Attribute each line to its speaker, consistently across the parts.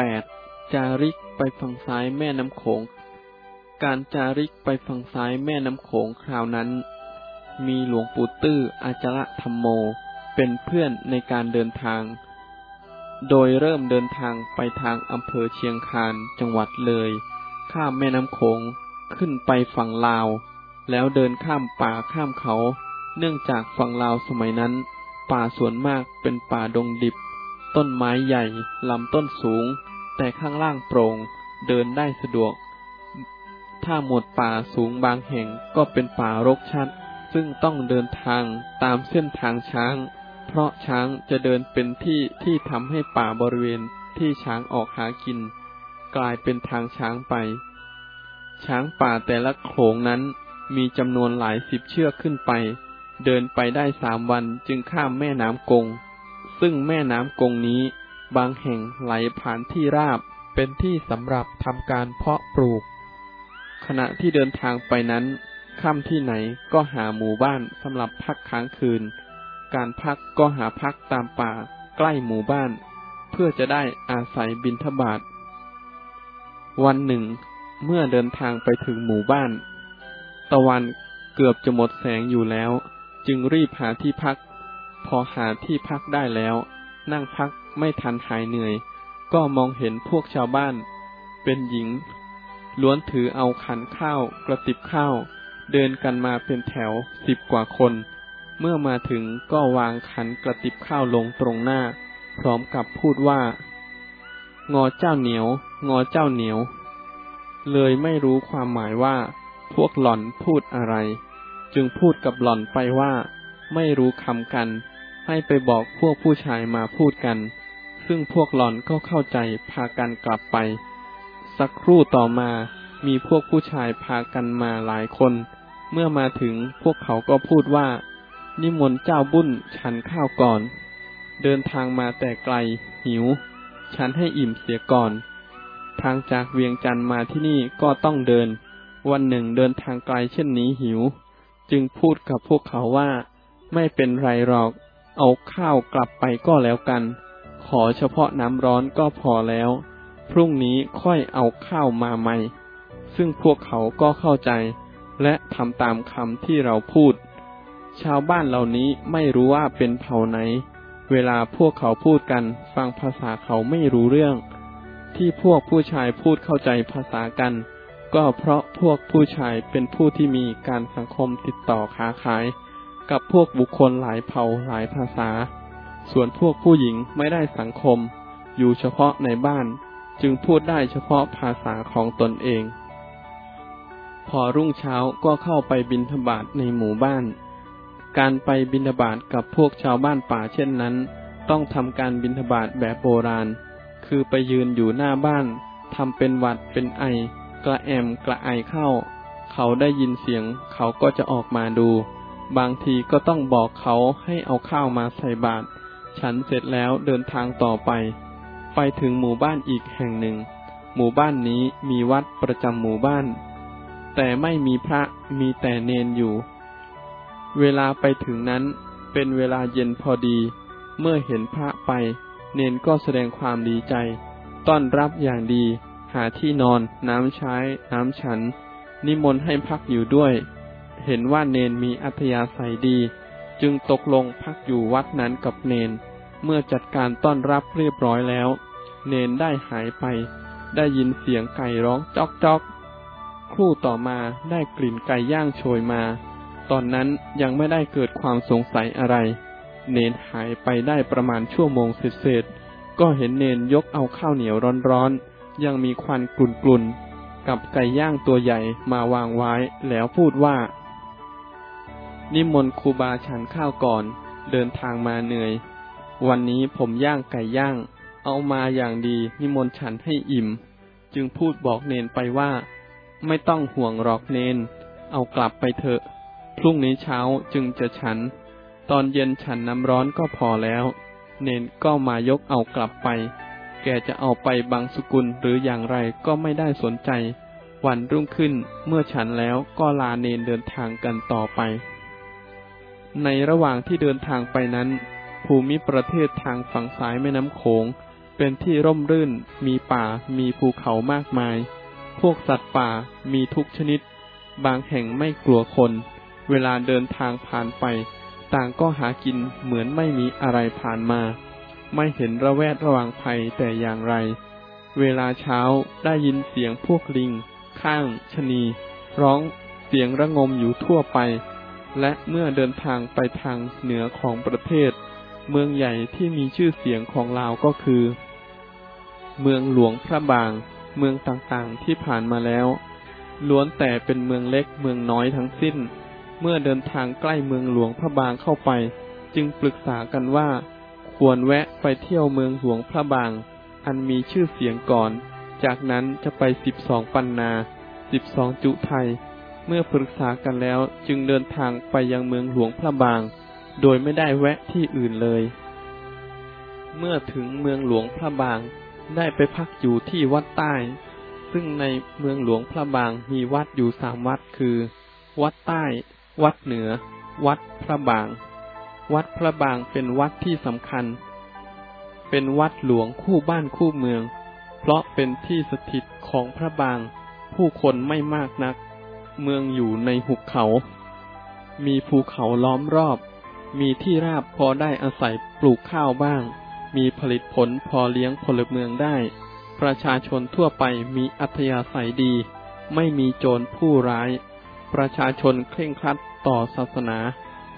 Speaker 1: แปดจาริกไปฝั่งซ้ายแม่น้ำโขง การจาริกไปฝั่งซ้ายแม่น้ำโขงคราวนั้น มีหลวงปู่ตื้ออาจารธรรมโม เป็นเพื่อนในการเดินทาง โดยเริ่มเดินทางไปทางอำเภอเชียงคานจังหวัดเลย ข้ามแม่น้ำโขงขึ้นไปฝั่งลาว แล้วเดินข้ามป่าข้ามเขา เนื่องจากฝั่งลาวสมัยนั้น ป่าส่วนมากเป็นป่าดงดิบ ต้นไม้ใหญ่ ลำต้นสูง แต่ข้างล่างโปร่ง เดินได้สะดวก ถ้าหมดป่าสูงบางแห่งก็เป็นป่ารกชัด ซึ่งต้องเดินทางตามเส้นทางช้าง เพราะช้างจะเดินเป็นที่ที่ทำให้ป่าบริเวณที่ช้างออกหากิน กลายเป็นทางช้างไป ช้างป่าแต่ละโขงนั้นมีจำนวนหลายสิบเชือกขึ้นไป เดินไปได้สามวันจึงข้ามแม่น้ำกง ซึ่งแม่น้ำกงนี้ บางแห่งไหลผ่านที่ราบเป็นที่สำหรับทำการเพาะปลูก ขณะที่เดินทางไปนั้นค่ำที่ไหนก็หาหมู่บ้านสำหรับพักค้างคืน การพักก็หาพักตามป่าใกล้หมู่บ้าน เพื่อจะได้อาศัยบินทบาทวันหนึ่ง เมื่อเดินทางไปถึงหมู่บ้าน ตะวันเกือบจะหมดแสงอยู่แล้ว จึงรีบหาที่พัก พอหาที่พักได้แล้ว นั่งพักไม่ทันหายเหนื่อย ก็มองเห็นพวกชาวบ้าน เป็นหญิง ล้วนถือเอาขันข้าวกระติบข้าว เดินกันมาเป็นแถวสิบกว่าคน เมื่อมาถึงก็วางขันกระติบข้าวลงตรงหน้า พร้อมกับพูดว่า งอเจ้าเหนียว งอเจ้าเหนียว เลยไม่รู้ความหมายว่า พวกหล่อนพูดอะไร จึงพูดกับหล่อนไปว่าไม่รู้คำกัน ให้ไปบอกพวกผู้ชายมาพูดกัน ซึ่งพวกหลอนก็เข้าใจพากันกลับไป สักครู่ต่อมามีพวกผู้ชายพากันมาหลายคน เมื่อมาถึงพวกเขาก็พูดว่า นิมนต์เจ้าบุญฉันข้าวก่อน เดินทางมาแต่ไกล หิว ฉันให้อิ่มเสียก่อน ทางจากเวียงจันทร์มาที่นี่ก็ต้องเดิน วันหนึ่งเดินทางไกลเช่นนี้หิว จึงพูดกับพวกเขาว่า ไม่เป็นไรหรอก เอาข้าวกลับไปก็แล้วกัน ขอเฉพาะน้ำร้อนก็พอแล้ว พรุ่งนี้ค่อยเอาข้าวมาใหม่ ซึ่งพวกเขาก็เข้าใจ และทำตามคำที่เราพูด ชาวบ้านเหล่านี้ไม่รู้ว่าเป็นเผ่าไหน เวลาพวกเขาพูดกัน ฟังภาษาเขาไม่รู้เรื่อง ที่พวกผู้ชายพูดเข้าใจภาษากัน ก็เพราะพวกผู้ชายเป็นผู้ที่มีการสังคมติดต่อค้าขาย กับพวกบุคคลหลายเผ่าหลายภาษา ส่วนพวกผู้หญิงไม่ได้สังคม อยู่เฉพาะในบ้าน จึงพูดได้เฉพาะภาษาของตนเอง พอรุ่งเช้าก็เข้าไปบินทบาทในหมู่บ้าน การไปบินทบาทกับพวกชาวบ้านป่าเช่นนั้น ต้องทำการบินทบาทแบบโบราณ คือไปยืนอยู่หน้าบ้านทำเป็นหวัดเป็นไอกระแอมกระไอเข้า เขาได้ยินเสียงเขาก็จะออกมาดู บางทีก็ต้องบอกเขาให้เอาข้าวมาใส่บาตร ฉันเสร็จแล้วเดินทางต่อไป ไปถึงหมู่บ้านอีกแห่งหนึ่ง หมู่บ้านนี้มีวัดประจำหมู่บ้าน แต่ไม่มีพระมีแต่เนนอยู่ เวลาไปถึงนั้นเป็นเวลาเย็นพอดี เมื่อเห็นพระไป เนนก็แสดงความดีใจ ต้อนรับอย่างดี หาที่นอน น้ำใช้ น้ำฉัน นิมนต์ให้พักอยู่ด้วย เห็นว่าเนนมีอัธยาศัยดี จึงตกลงพักอยู่วัดนั้นกับเนน เมื่อจัดการต้อนรับเรียบร้อยแล้ว เนนได้หายไป ได้ยินเสียงไก่ร้องจอกจอกครู่ต่อมาได้กลิ่นไก่ย่างโชยมา ตอนนั้นยังไม่ได้เกิดความสงสัยอะไร เนนหายไปได้ประมาณชั่วโมงเศษก็เห็นเนนยกเอาข้าวเหนียวร้อนๆ ยังมีควันกลุ่นๆ กับไก่ย่างตัวใหญ่มาวางไว้แล้วพูดว่า นิมนต์ครูบาฉันข้าวก่อน เดินทางมาเหนื่อย วันนี้ผมย่างไก่ย่าง เอามาอย่างดี นิมนต์ฉันให้อิ่ม จึงพูดบอกเนนไปว่า ไม่ต้องห่วงหรอกเนน เอากลับไปเถอะ พรุ่งนี้เช้าจึงจะฉัน ตอนเย็นฉันน้ำร้อนก็พอแล้ว เนนก็มายกเอากลับไป แกจะเอาไปบางสกุลหรืออย่างไรก็ไม่ได้สนใจ วันรุ่งขึ้นเมื่อฉันแล้วก็ลาเนนเดินทางกันต่อไป ในระหว่างที่เดินทางไปนั้น ภูมิประเทศทางฝั่งซ้ายแม่น้ำโขง เป็นที่ร่มรื่น มีป่า มีภูเขามากมาย พวกสัตว์ป่ามีทุกชนิด บางแห่งไม่กลัวคน เวลาเดินทางผ่านไป ต่างก็หากินเหมือนไม่มีอะไรผ่านมา ไม่เห็นระแวดระวังภัยแต่อย่างไร เวลาเช้าได้ยินเสียงพวกลิง ข้าง ชนี ร้องเสียงระงมอยู่ทั่วไป และเมื่อเดินทางไปทางเหนือของประเทศ เมืองใหญ่ที่มีชื่อเสียงของลาวก็คือ เมืองหลวงพระบาง เมืองต่างๆที่ผ่านมาแล้ว ล้วนแต่เป็นเมืองเล็กเมืองน้อยทั้งสิ้น เมื่อเดินทางใกล้เมืองหลวงพระบางเข้าไป จึงปรึกษากันว่า ควรแวะไปเที่ยวเมืองหลวงพระบาง อันมีชื่อเสียงก่อน จากนั้นจะไปสิบสองปันนาสิบสองจุไทย เมื่อปรึกษากันแล้วจึงเดินทางไปยังเมืองหลวงพระบาง โดยไม่ได้แวะที่อื่นเลย เมื่อถึงเมืองหลวงพระบางได้ไปพักอยู่ที่วัดใต้ ซึ่งในเมืองหลวงพระบางมีวัดอยู่สามวัดคือ วัดใต้ วัดเหนือ วัดพระบาง วัดพระบางเป็นวัดที่สำคัญ เป็นวัดหลวงคู่บ้านคู่เมือง เพราะเป็นที่สถิตของพระบาง ผู้คนไม่มากนัก เมืองอยู่ในหุบเขา มีภูเขาล้อมรอบ มีที่ราบพอได้อาศัยปลูกข้าวบ้าง มีผลิตผลพอเลี้ยงพลเมืองได้ ประชาชนทั่วไปมีอัธยาศัยดี ไม่มีโจรผู้ร้าย ประชาชนเคร่งครัดต่อศาสนา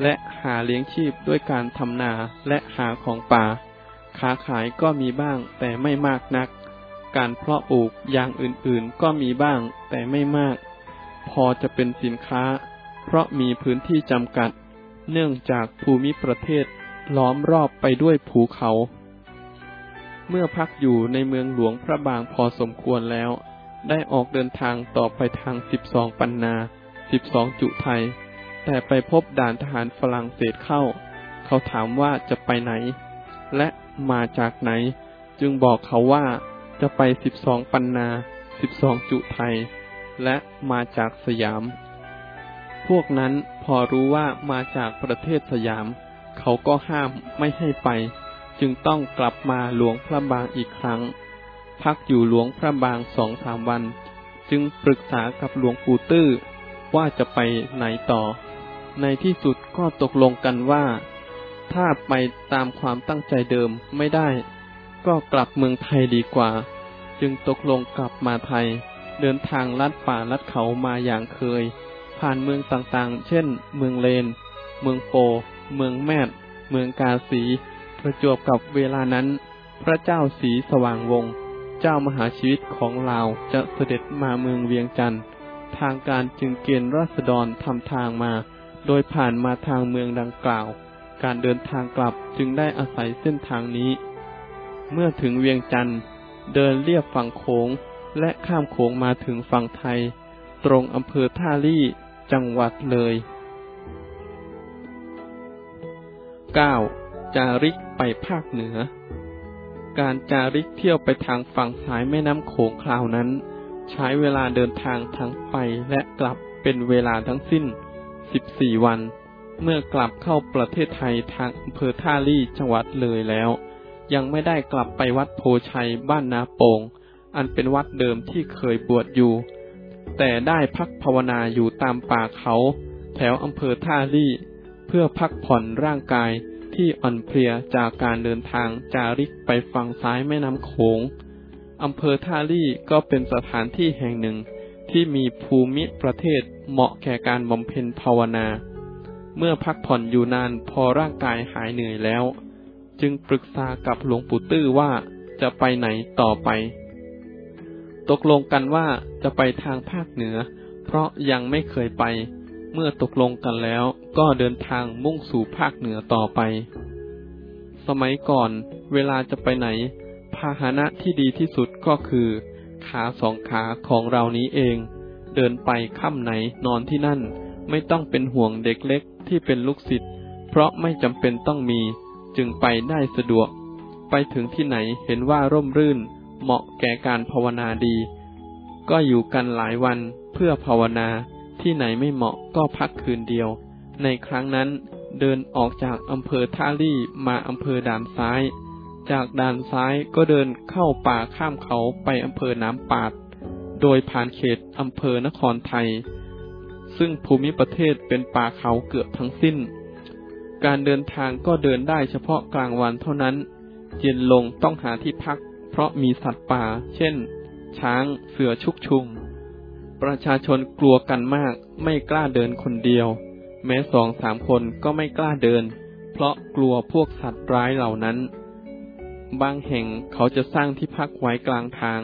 Speaker 1: และหาเลี้ยงชีพด้วยการทำนาและหาของป่า ค้าขายก็มีบ้างแต่ไม่มากนัก การเพาะปลูกอย่างอื่นๆก็มีบ้างแต่ไม่มาก พอจะเป็นสินค้า เพราะมีพื้นที่จำกัด เนื่องจากภูมิประเทศล้อมรอบไปด้วยภูเขา เมื่อพักอยู่ในเมืองหลวงพระบางพอสมควรแล้ว ได้ออกเดินทางต่อไปทางสิบสองปันนาสิบสองจุไทย แต่ไปพบด่านทหารฝรั่งเศสเข้า เขาถามว่าจะไปไหน และมาจากไหน จึงบอกเขาว่าจะไปสิบสองปันนาสิบสองจุไทย และมาจากสยาม พวกนั้นพอรู้ว่ามาจากประเทศสยาม เขาก็ห้ามไม่ให้ไป จึงต้องกลับมาหลวงพระบางอีกครั้ง พักอยู่หลวงพระบางสองสามวัน จึงปรึกษากับหลวงปู่ตื้อว่าจะไปไหนต่อ ในที่สุดก็ตกลงกันว่า ถ้าไปตามความตั้งใจเดิมไม่ได้ ก็กลับเมืองไทยดีกว่า จึงตกลงกลับมาไทย เดินทางลัดป่าลัดเขามาอย่างเคย ผ่านเมืองต่างๆ เช่น เมืองเลน เมืองโป เมืองแมดเมืองกาสี ประจวบกับเวลานั้น พระเจ้าสีสว่างวงศ์เจ้ามหาชีวิตของลาวจะเสด็จมาเมืองเวียงจันทร์ทางการจึงเกณฑ์ราษฎรทำทางมา โดยผ่านมาทางเมืองดังกล่าว การเดินทางกลับจึงได้อาศัยเส้นทางนี้ เมื่อถึงเวียงจันทร์เดินเลียบฝั่งโขง และข้ามโขงมาถึงฝั่งไทย ตรงอำเภอท่าลี่ จังหวัดเลย 9. จาริกไปภาคเหนือ การจาริกเที่ยวไปทางฝั่งสายแม่น้ำโขงคราวนั้น ใช้เวลาเดินทางทั้งไปและกลับเป็นเวลาทั้งสิ้น 14 วัน เมื่อกลับเข้าประเทศไทยทางอำเภอท่าลี่จังหวัดเลยแล้ว ยังไม่ได้กลับไปวัดโพชัยบ้านนาโปง อันเป็นวัดเดิมที่เคยบวชอยู่ แต่ได้พักภาวนาอยู่ตามป่าเขา แถวอำเภอท่าลี่ เพื่อพักผ่อนร่างกายที่อ่อนเพลียจากการเดินทางจาริกไปฝั่งซ้ายแม่น้ำโขงอำเภอท่าลี่ก็เป็นสถานที่แห่งหนึ่งที่มีภูมิประเทศเหมาะแก่การบำเพ็ญภาวนา เมื่อพักผ่อนอยู่นานพอร่างกายหายเหนื่อยแล้ว จึงปรึกษากับหลวงปู่ตื้อว่าจะไปไหนต่อไป ตกลงกันว่าจะไปทางภาคเหนือ เพราะยังไม่เคยไป เมื่อตกลงกันแล้วก็เดินทางมุ่งสู่ภาคเหนือต่อไป สมัยก่อนเวลาจะไปไหน พาหนะที่ดีที่สุดก็คือ ขาสองขาของเรานี้เอง เดินไปค่ำไหนนอนที่นั่น ไม่ต้องเป็นห่วงเด็กเล็กที่เป็นลูกศิษย์เพราะไม่จำเป็นต้องมี จึงไปได้สะดวก ไปถึงที่ไหนเห็นว่าร่มรื่น เหมาะแก่การภาวนาดี ก็อยู่กันหลายวันเพื่อภาวนาที่ไหนไม่เหมาะก็พักคืนเดียว ในครั้งนั้นเดินออกจากอำเภอท่าลี่มาอำเภอด่านซ้าย จากด่านซ้ายก็เดินเข้าป่าข้ามเขาไปอำเภอน้ำปาด โดยผ่านเขตอำเภอนครไทย ซึ่งภูมิประเทศเป็นป่าเขาเกือบทั้งสิ้น การเดินทางก็เดินได้เฉพาะกลางวันเท่านั้น เย็นลงต้องหาที่พัก เพราะมีสัตว์ป่า เช่น ช้าง เสือชุกชุม ประชาชนกลัวกันมาก ไม่กล้าเดินคนเดียว แม้สองสามคนก็ไม่กล้าเดิน เพราะกลัวพวกสัตว์ร้ายเหล่านั้น บางแห่งเขาจะสร้างที่พักไว้กลางทาง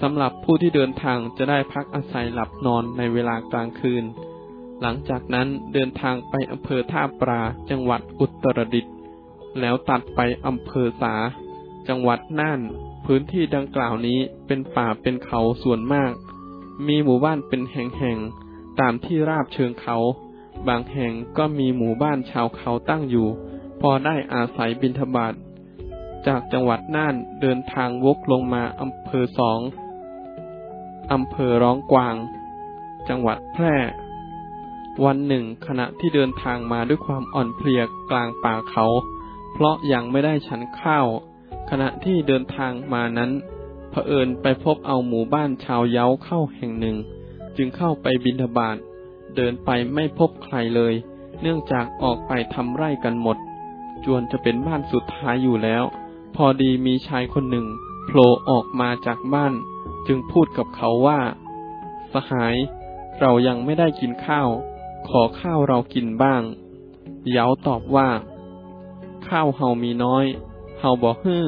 Speaker 1: สำหรับผู้ที่เดินทางจะได้พักอาศัยหลับนอนในเวลากลางคืน หลังจากนั้นเดินทางไปอำเภอท่าปลาจังหวัดอุตรดิตถ์แล้วตัดไปอำเภอสา จังหวัดน่าน พื้นที่ดังกล่าวนี้เป็นป่าเป็นเขาส่วนมาก มีหมู่บ้านเป็นแห่งๆ ตามที่ราบเชิงเขา บางแห่งก็มีหมู่บ้านชาวเขาตั้งอยู่ พอได้อาศัยบินทบาทจากจังหวัดน่านเดินทางวกลงมาอำเภอสองอำเภอร้องกวาง จังหวัดแพร่ วันหนึ่งขณะที่เดินทางมาด้วยความอ่อนเพลียกลางป่าเขา เพราะยังไม่ได้ฉันข้าว ขณะที่เดินทางมานั้นเผอิญไปพบเอาหมู่บ้านชาวเย้าเข้าแห่งหนึ่ง จึงเข้าไปบินทบาทเดินไปไม่พบใครเลย เนื่องจากออกไปทำไร่กันหมด จวนจะเป็นบ้านสุดท้ายอยู่แล้ว พอดีมีชายคนหนึ่งโผล่ออกมาจากบ้าน จึงพูดกับเขาว่า สหาย เรายังไม่ได้กินข้าว ขอข้าวเรากินบ้าง เยาตอบว่า ข้าวเฮามีน้อย เฮาบอกฮื้อ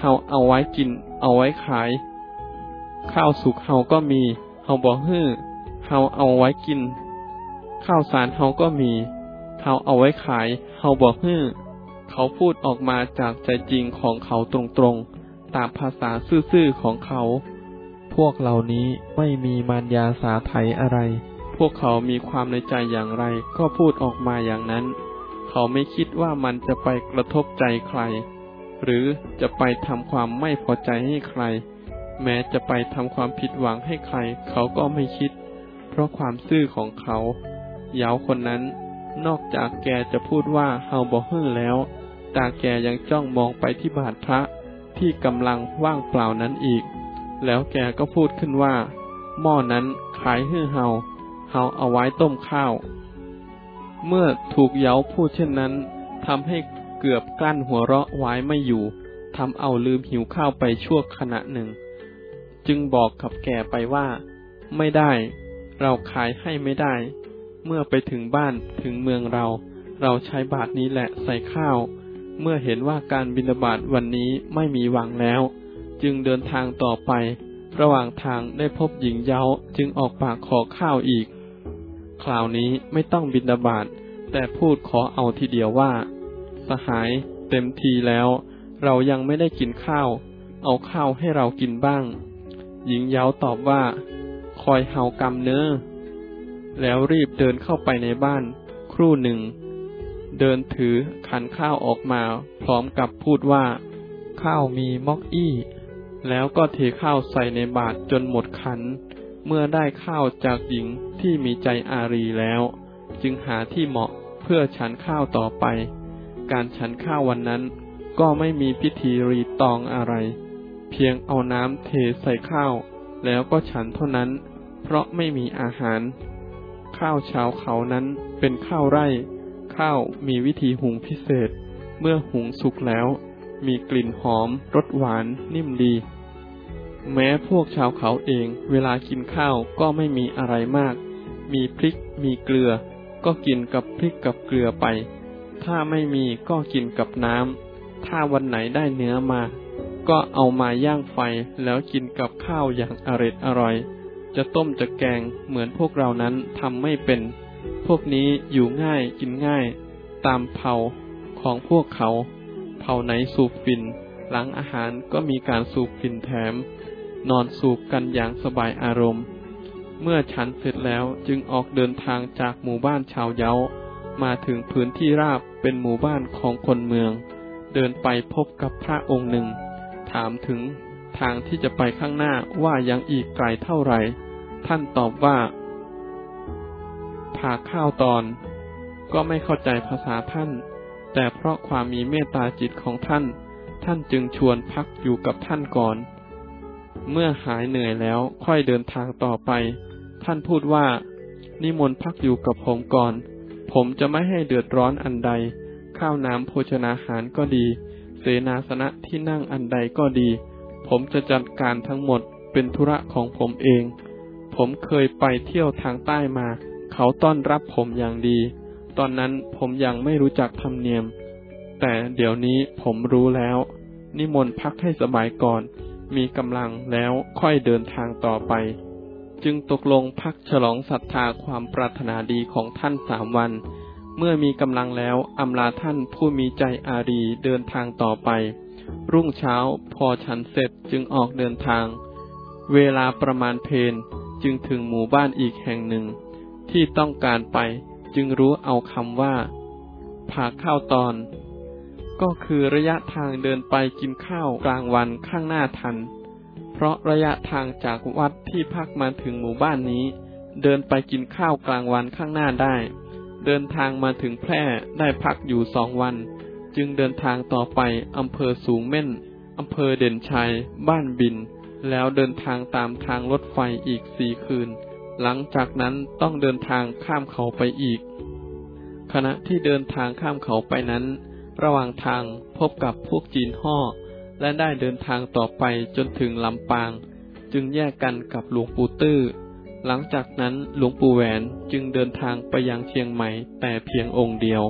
Speaker 1: เฮาเอาไว้กิน เอาไว้ขาย ข้าวสุกเฮาก็มีเฮาบอกฮื้อเฮาเอาไว้กิน ข้าวสารเฮาก็มีเฮาเอาไว้ขายเฮาบอกฮื้อเขาพูดออกมาจากใจจริงของเขาตรงๆ ตามภาษาซื่อๆของเขา พวกเหล่านี้ไม่มีมารยาสาไถอะไร พวกเขามีความในใจอย่างไรก็พูดออกมาอย่างนั้น เขาไม่คิดว่ามันจะไปกระทบใจใคร หรือจะไปทำความไม่พอใจให้ใคร แม้จะไปทำความผิดหวังให้ใคร เขาก็ไม่คิด เพราะความซื่อของเขาเยาวคนนั้น นอกจากแกจะพูดว่าเฮาบ่ฮื้อแล้ว ตาแกยังจ้องมองไปที่บาทพระที่กำลังว่างเปล่านั้นอีก แล้วแกก็พูดขึ้นว่า หม้อนั้นขายฮื้อเฮา เฮาเอาไว้ต้มข้าว เมื่อถูกเย้าพูดเช่นนั้นทำให้เกือบกลั้นหัวเราะไว้ไม่อยู่ทำเอาลืมหิวข้าวไปชั่วขณะหนึ่ง จึงบอกกับแกไปว่า ไม่ได้ เราขายให้ไม่ได้ เมื่อไปถึงบ้านถึงเมืองเรา เราใช้บาทนี้แหละใส่ข้าว เมื่อเห็นว่าการบินาบาตวันนี้ไม่มีหวังแล้ว จึงเดินทางต่อไป ระหว่างทางได้พบหญิงเย้าจึงออกปากขอข้าวอีก คราวนี้ไม่ต้องบินดาบาตแต่พูดขอเอาทีเดียวว่า สหายเต็มทีแล้ว เรายังไม่ได้กินข้าว เอาข้าวให้เรากินบ้าง หญิงเย้าตอบว่า คอยเฮากำเนื้อแล้วรีบเดินเข้าไปในบ้าน ครู่หนึ่ง เดินถือขันข้าวออกมา พร้อมกับพูดว่า ข้าวมีมอกอี้ แล้วก็เทข้าวใส่ในบาตรจนหมดขัน เมื่อได้ข้าวจากหญิงที่มีใจอารีแล้ว จึงหาที่เหมาะเพื่อฉันข้าวต่อไป การฉันข้าววันนั้นก็ไม่มีพิธีรีตองอะไร เพียงเอาน้ำเทใส่ข้าว แล้วก็ฉันเท่านั้น เพราะไม่มีอาหาร ข้าวเช้าเขานั้นเป็นข้าวไร่ ข้าวมีวิธีหุงพิเศษ เมื่อหุงสุกแล้ว มีกลิ่นหอมรสหวานนิ่มดี แม้พวกชาวเขาเองเวลากินข้าวก็ไม่มีอะไรมาก มีพริกมีเกลือ ก็กินกับพริกกับเกลือไป ถ้าไม่มีก็กินกับน้ำ ถ้าวันไหนได้เนื้อมา ก็เอามาย่างไฟแล้วกินกับข้าวอย่างอร็ดอร่อย จะต้มจะแกงเหมือนพวกเรานั้นทำไม่เป็น พวกนี้อยู่ง่ายกินง่าย ตามเผ่าของพวกเขา เผ่าไหนสูบฟิน หลังอาหารก็มีการสูบฟินแถม นอนสูบกันอย่างสบายอารมณ์ เมื่อฉันเสร็จแล้วจึงออกเดินทางจากหมู่บ้านชาวเย้า มาถึงพื้นที่ราบเป็นหมู่บ้านของคนเมือง เดินไปพบกับพระองค์หนึ่ง ถามถึงทางที่จะไปข้างหน้าว่ายังอีกไกลเท่าไหร่ ท่านตอบว่า ผ่าข้าวตอน ก็ไม่เข้าใจภาษาท่าน แต่เพราะความมีเมตตาจิตของท่าน ท่านจึงชวนพักอยู่กับท่านก่อน เมื่อหายเหนื่อยแล้วค่อยเดินทางต่อไป ท่านพูดว่า นิมนต์พักอยู่กับผมก่อน ผมจะไม่ให้เดือดร้อนอันใด ข้าวน้ำโภชนาหารก็ดี เสนาสนะที่นั่งอันใดก็ดี ผมจะจัดการทั้งหมดเป็นธุระของผมเอง ผมเคยไปเที่ยวทางใต้มา เขาต้อนรับผมอย่างดี ตอนนั้นผมยังไม่รู้จักธรรมเนียม แต่เดี๋ยวนี้ผมรู้แล้ว นิมนต์พักให้สบายก่อน มีกำลังแล้วค่อยเดินทางต่อไป จึงตกลงพักฉลองศรัทธาความปรารถนาดีของท่านสามวัน เมื่อมีกำลังแล้วอำลาท่านผู้มีใจอารีเดินทางต่อไป รุ่งเช้าพอฉันเสร็จจึงออกเดินทาง เวลาประมาณเพนจึงถึงหมู่บ้านอีกแห่งหนึ่ง ที่ต้องการไปจึงรู้เอาคำว่าผาข้าวตอน ก็คือระยะทางเดินไปกินข้าวกลางวันข้างหน้าทัน เพราะระยะทางจากวัดที่พักมาถึงหมู่บ้านนี้ เดินไปกินข้าวกลางวันข้างหน้าได้ เดินทางมาถึงแพร่ได้พักอยู่สองวัน จึงเดินทางต่อไปอำเภอสูงเม่นอำเภอเด่นชัย บ้านบิน แล้วเดินทางตามทางรถไฟอีกสี่คืน หลังจากนั้นต้องเดินทางข้ามเขาไปอีก ขณะที่เดินทางข้ามเขาไปนั้น ระหว่างทางพบกับพวกจีนห่อและได้เดินทางต่อไปจนถึงลำปาง จึงแยกกันกับหลวงปู่ตื้อ หลังจากนั้นหลวงปู่แหวนจึงเดินทางไปยังเชียงใหม่แต่เพียงองค์เดียว